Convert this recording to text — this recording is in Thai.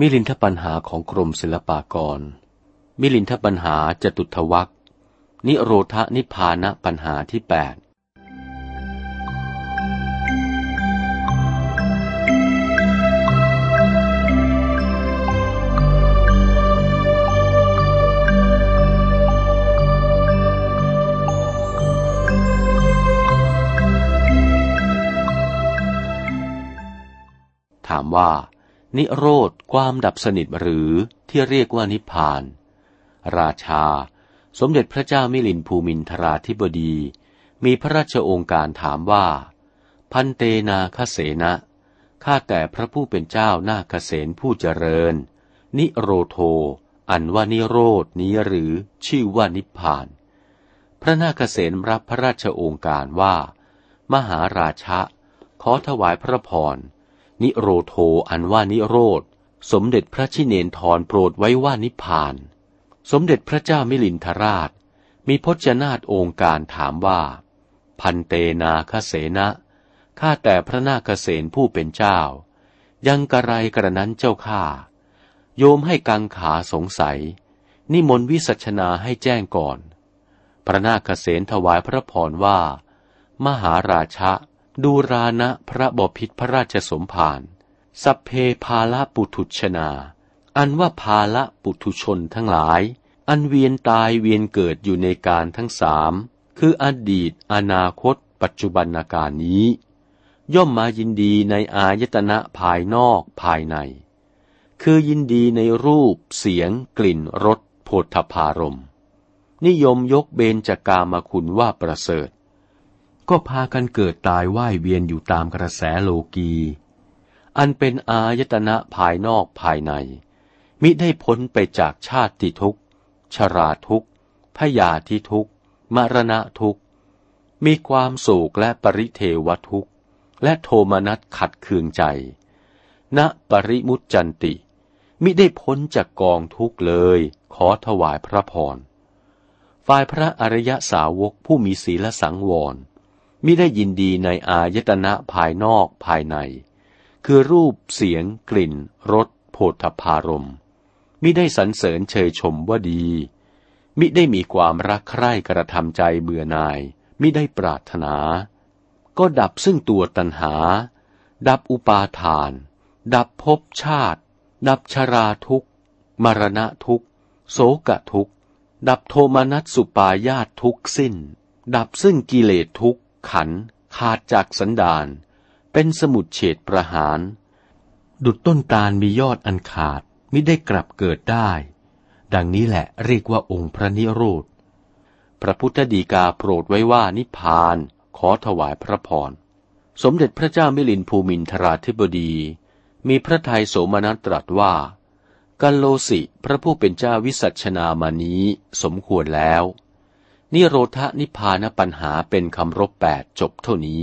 มิลินทปัญหาของกรมศิลปากร มิลินทปัญหาจตุทวักนิโรธนิพานะปัญหาที่แปดถามว่า นิโรธความดับสนิทหรือที่เรียกว่านิพพาน ราชา สมเด็จพระเจ้ามิลินภูมินทราธิบดี มีพระราชโองการถามว่า พันเตนาคเสนะข้าแต่พระผู้เป็นเจ้านาคเสนผู้เจริญ นิโรโท อันว่านิโรดนี้หรือชื่อว่านิพพาน พระนาคเสนรับพระราชโองการว่า มหาราชะขอถวายพระพร นิโรโทอันว่านิโรธ สมเด็จพระชิเนนทรโปรดไว้ว่านิพาน สมเด็จพระเจ้ามิลินทราช มีพจนาตองค์การถามว่า พันเตนาคเสนะข้าแต่พระนาคเสนผู้เป็นเจ้า ยังกระไรกระนั้นเจ้าข้า โยมให้กังขาสงสัย นิมนต์วิสัชนาให้แจ้งก่อน พระนาคเสนถวายพระพรว่า มหาราชะ ดูรานะพระบพิษพระราชสมภารสัพเพภาละปุถุชนา อันว่าภาละปุถุชนทั้งหลาย อันเวียนตายเวียนเกิดอยู่ในการทั้งสาม คืออดีต อนาคต ปัจจุบันนาการนี้ ย่อมมายินดีในอายตนะภายนอกภายใน คือยินดีในรูป เสียง กลิ่น รสโผฏฐพารม นิยมยกเบญจากามาคุณว่าประเสริฐ ก็พากันเกิดตายว่ายเวียนอยู่ตามกระแสโลกี อันเป็นอายตนะภายนอกภายใน มิได้พ้นไปจากชาติทุกข์ ชราทุกข์พยาธิทุกข์ มรณะทุกข์ มีความโศกและปริเทวทุกข์ และโทมนัสขัดเคืองใจ ณปริมุตจันติ มิได้พ้นจากกองทุกข์เลย ขอถวายพระพร ฝ่ายพระอริยสาวกผู้มีศีลสังวร มิได้ยินดีในอายตนะภายนอกภายใน คือรูปเสียงกลิ่นรสโผฏฐารมมิได้สรรเสริญเชยชมว่าดี มิได้มีความรักใคร่กระทำใจเบื่อนาย มิได้ปรารถนา ก็ดับซึ่งตัวตัณหา ดับอุปาทาน ดับภพชาติ ดับชราทุกข์ มรณะทุกข์โสกะทุกข์ ดับโทมนัสสุปายาตทุกสิ้น ดับซึ่งกิเลสทุกข์ ขันขาดจากสันดาน เป็นสมุดเฉดประหาร ดุดต้นตาลมียอดอันขาดมิได้กลับเกิดได้ ดังนี้แหละเรียกว่าองค์พระนิโรธ พระพุทธดีกาโปรดไว้ว่านิพาน ขอถวายพระพร สมเด็จพระเจ้ามิลินภูมินทราธิบดี มีพระทัยโสมนัสตรัสว่า กัลโลสิพระผู้เป็นเจ้าวิสัชนามานี้สมควรแล้ว นิโรธนิพานปัญหาเป็นคำรบแปดจบเท่านี้